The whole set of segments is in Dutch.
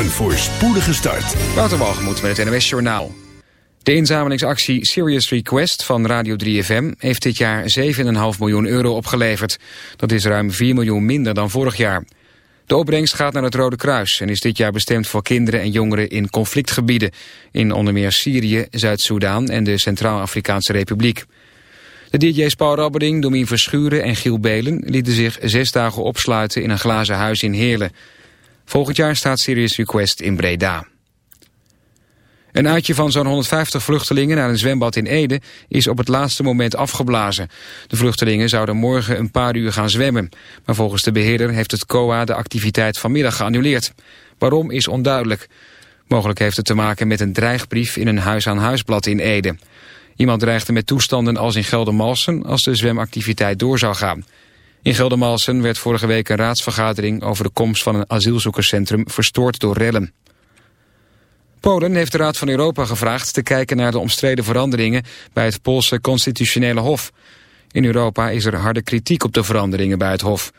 Een voorspoedige start. Waterwalgemoed met het NWS Journaal. De inzamelingsactie Serious Request van Radio 3FM heeft dit jaar 7,5 miljoen euro opgeleverd. Dat is ruim 4 miljoen minder dan vorig jaar. De opbrengst gaat naar het Rode Kruis en is dit jaar bestemd voor kinderen en jongeren in conflictgebieden. In onder meer Syrië, Zuid-Soedan en de Centraal-Afrikaanse Republiek. De DJ's Paul Rabberding, Domien Verschuren en Giel Belen lieten zich zes dagen opsluiten in een glazen huis in Heerlen. Volgend jaar staat Serious Request in Breda. Een uitje van zo'n 150 vluchtelingen naar een zwembad in Ede is op het laatste moment afgeblazen. De vluchtelingen zouden morgen een paar uur gaan zwemmen. Maar volgens de beheerder heeft het COA de activiteit vanmiddag geannuleerd. Waarom is onduidelijk. Mogelijk heeft het te maken met een dreigbrief in een huis-aan-huisblad in Ede. Iemand dreigde met toestanden als in Geldermalsen als de zwemactiviteit door zou gaan. In Geldermalsen werd vorige week een raadsvergadering over de komst van een asielzoekerscentrum verstoord door rellen. Polen heeft de Raad van Europa gevraagd te kijken naar de omstreden veranderingen bij het Poolse constitutionele hof. In Europa is er harde kritiek op de veranderingen bij het hof.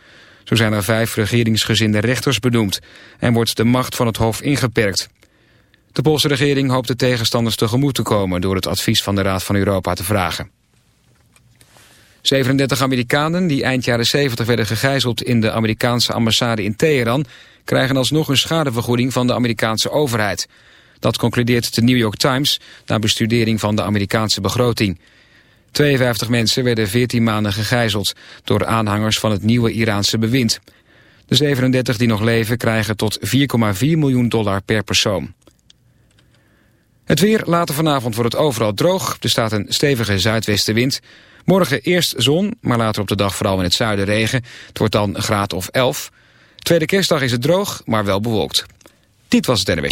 Zo zijn er vijf regeringsgezinde rechters benoemd en wordt de macht van het hof ingeperkt. De Poolse regering hoopt de tegenstanders tegemoet te komen door het advies van de Raad van Europa te vragen. 37 Amerikanen die eind jaren 70 werden gegijzeld in de Amerikaanse ambassade in Teheran... krijgen alsnog een schadevergoeding van de Amerikaanse overheid. Dat concludeert de New York Times na bestudering van de Amerikaanse begroting. 52 mensen werden 14 maanden gegijzeld door aanhangers van het nieuwe Iraanse bewind. De 37 die nog leven krijgen tot 4,4 miljoen dollar per persoon. Het weer later vanavond wordt het overal droog. Er staat een stevige zuidwestenwind. Morgen eerst zon, maar later op de dag vooral in het zuiden regen. Het wordt dan een graad of 11. Tweede kerstdag is het droog, maar wel bewolkt. Dit was het NW.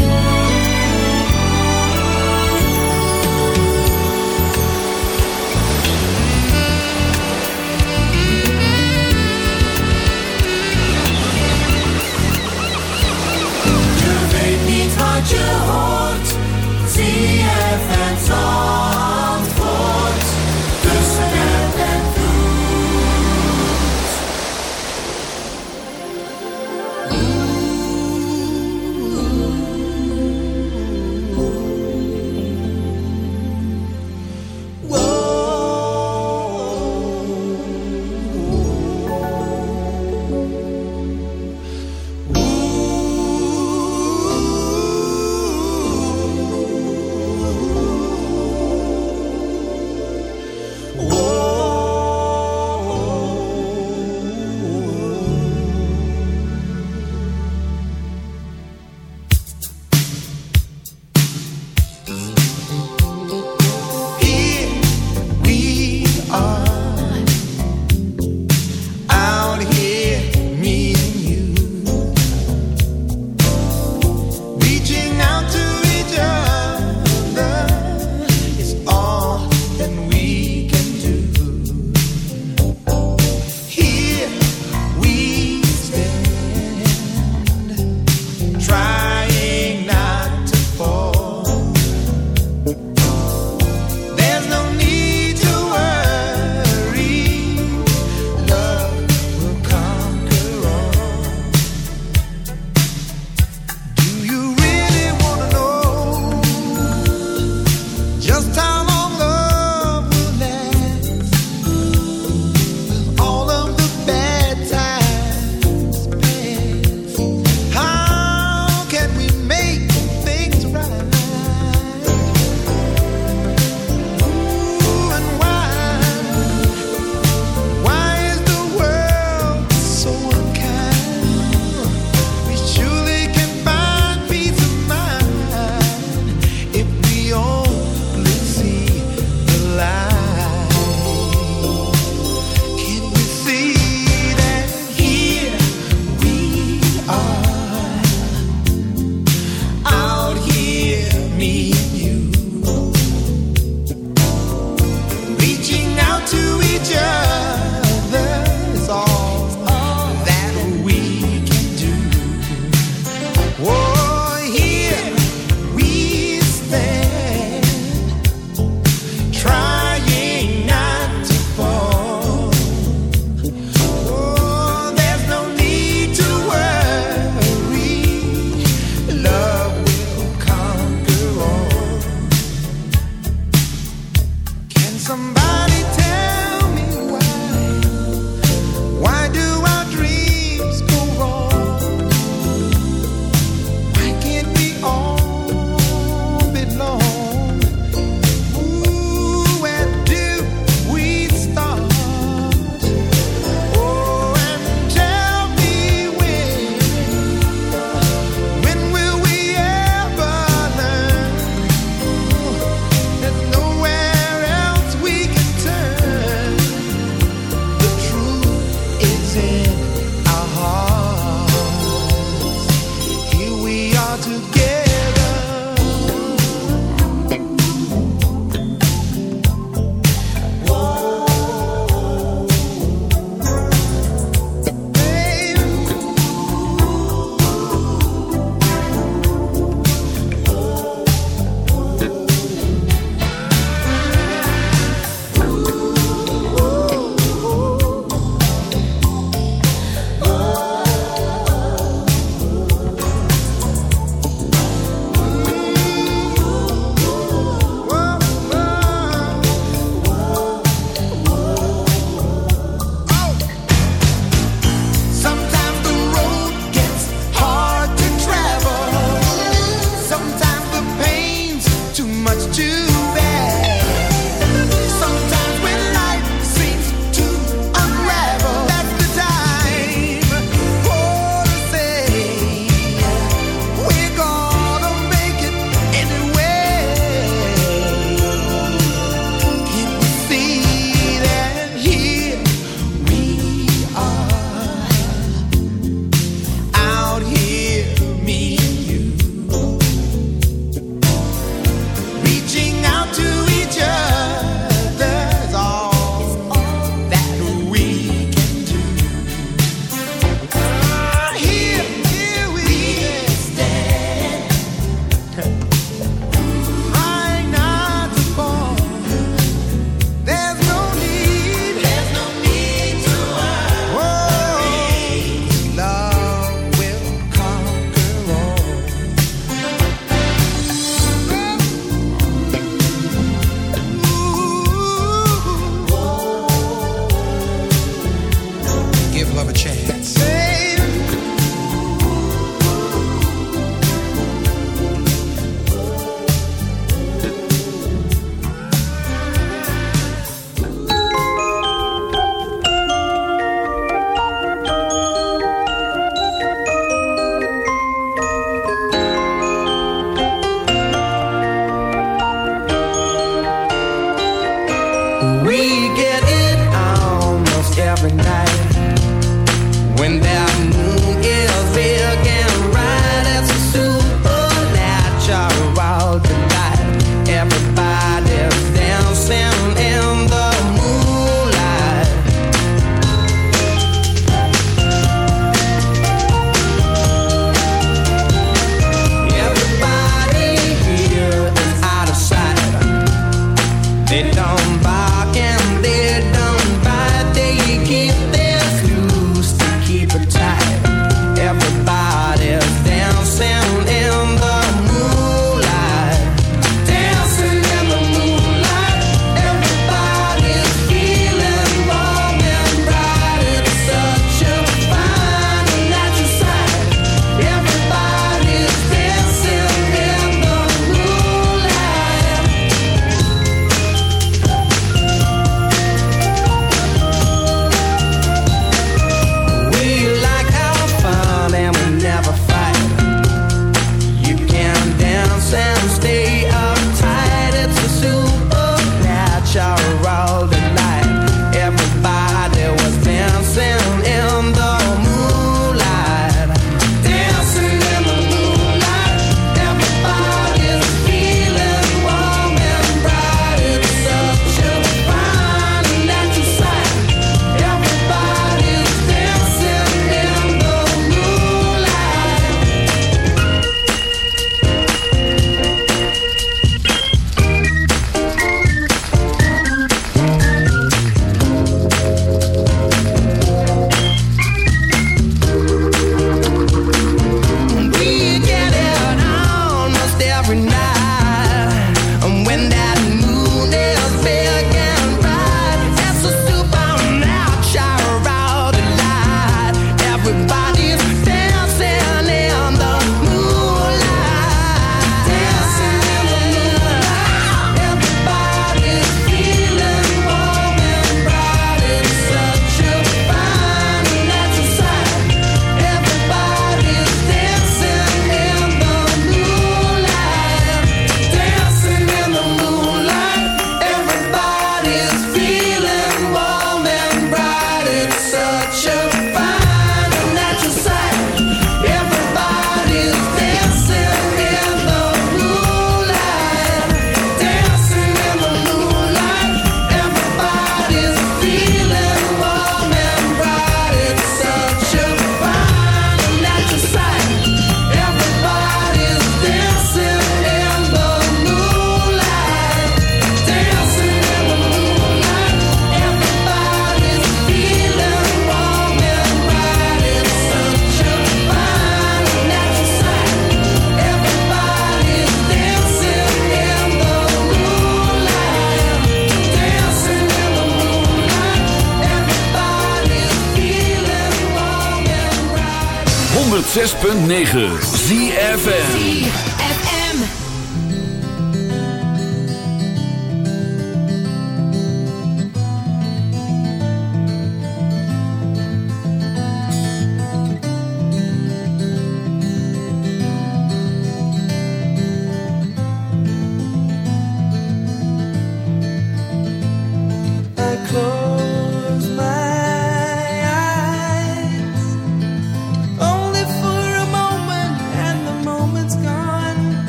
106.9 ZFN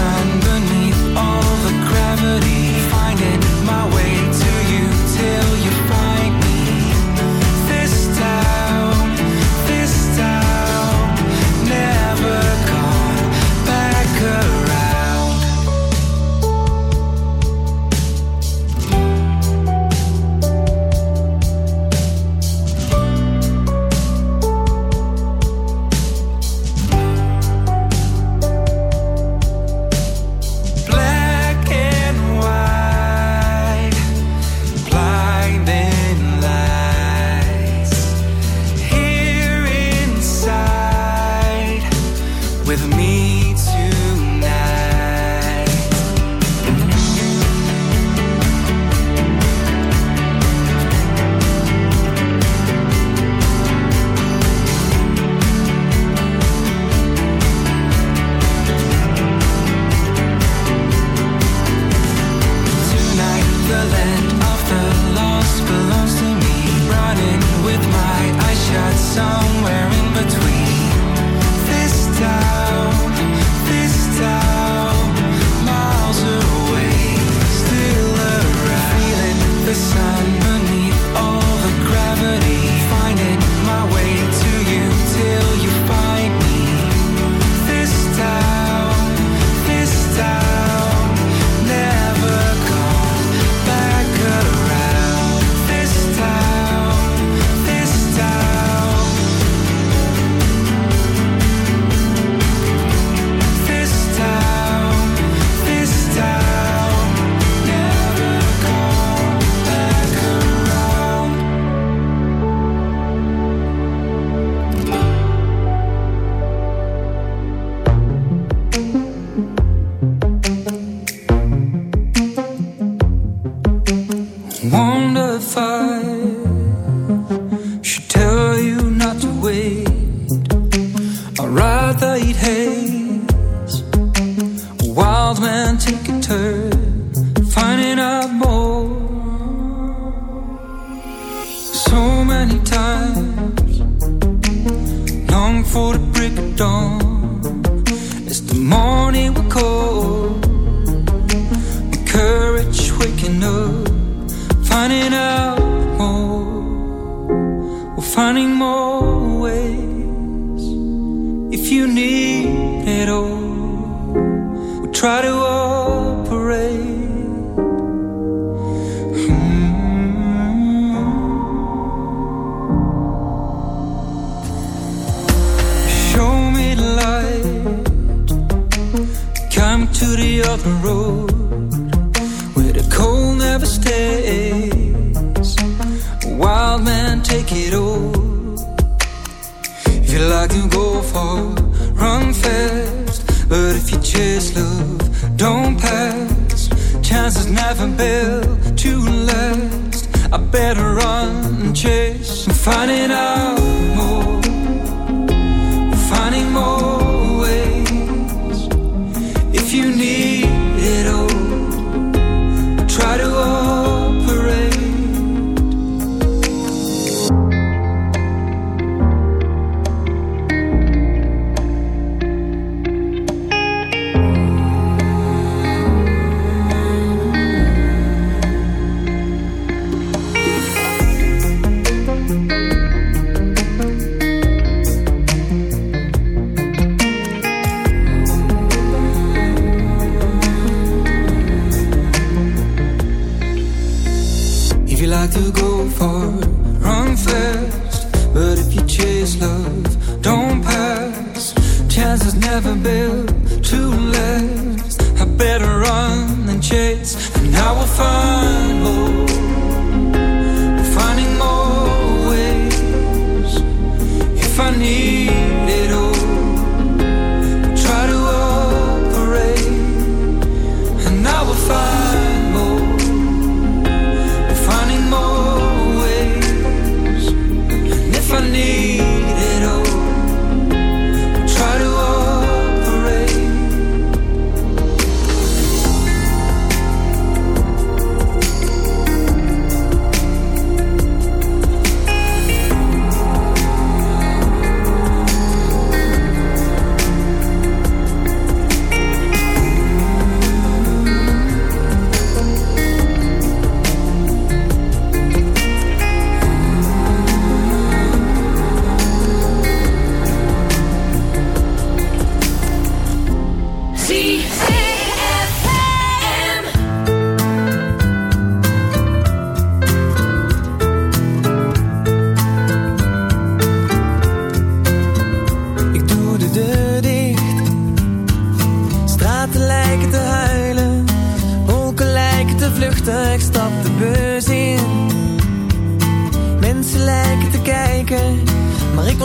Underneath all the gravity.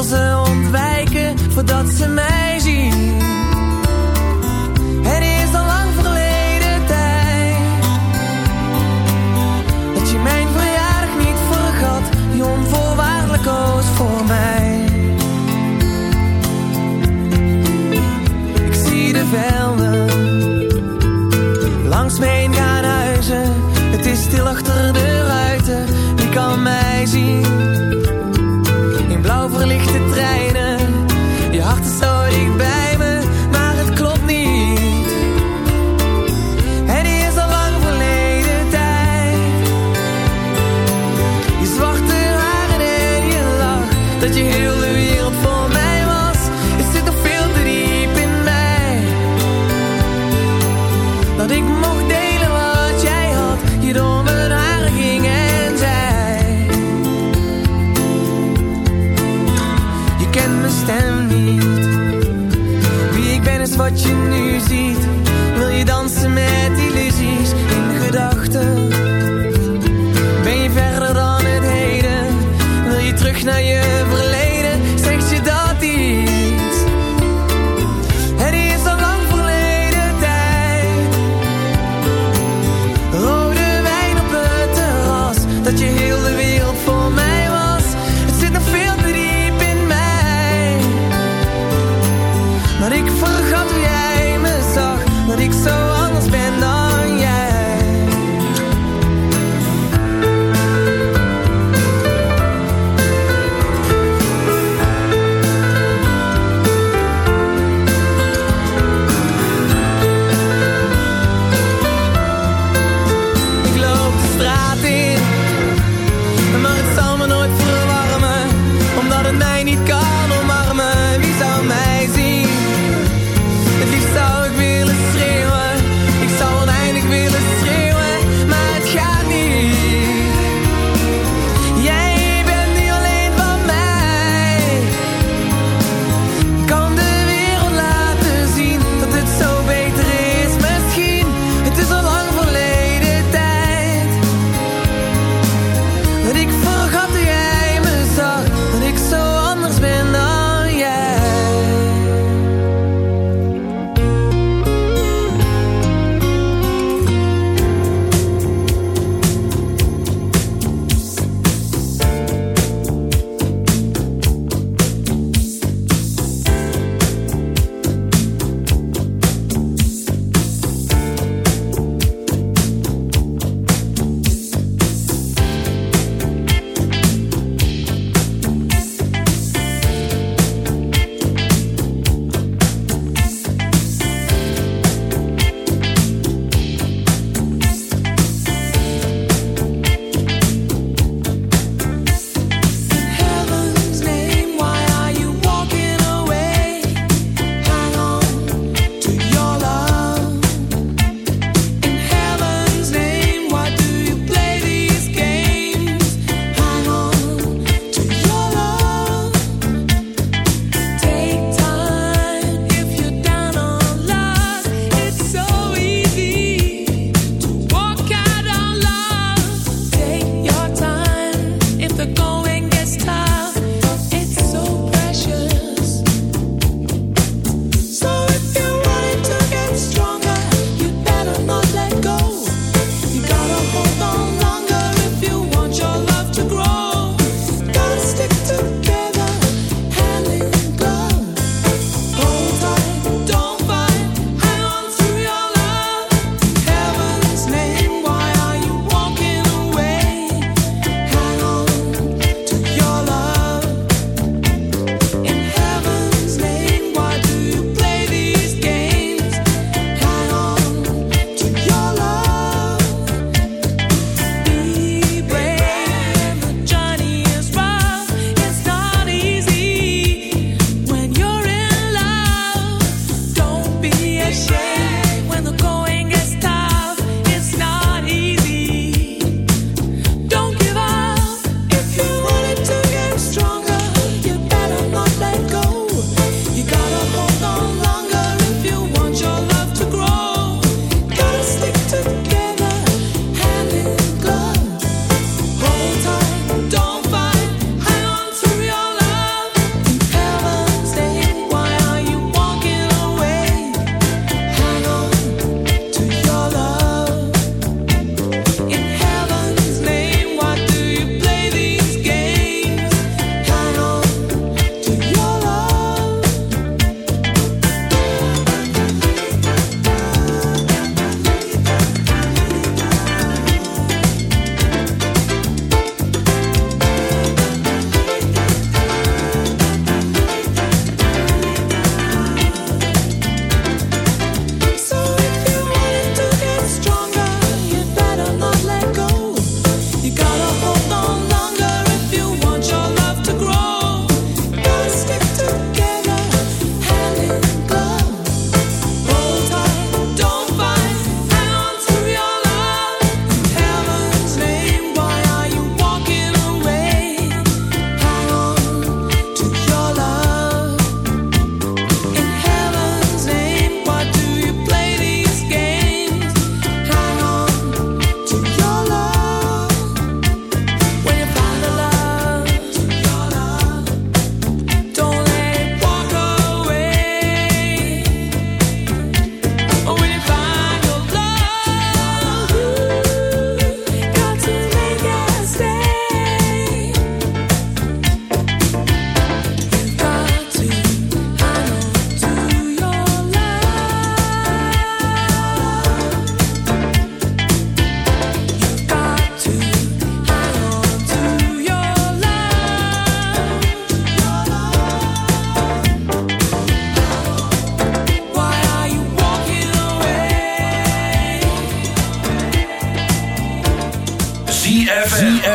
Ze ontwijken voordat ze mij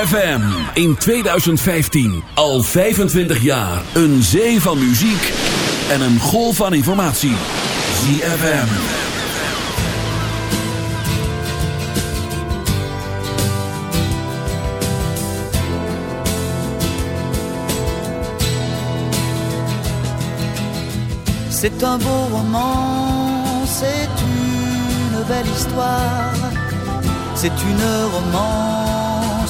ZFM. In 2015. Al 25 jaar. Een zee van muziek. En een golf van informatie. ZFM. C'est un beau roman, c'est une belle histoire, c'est une romance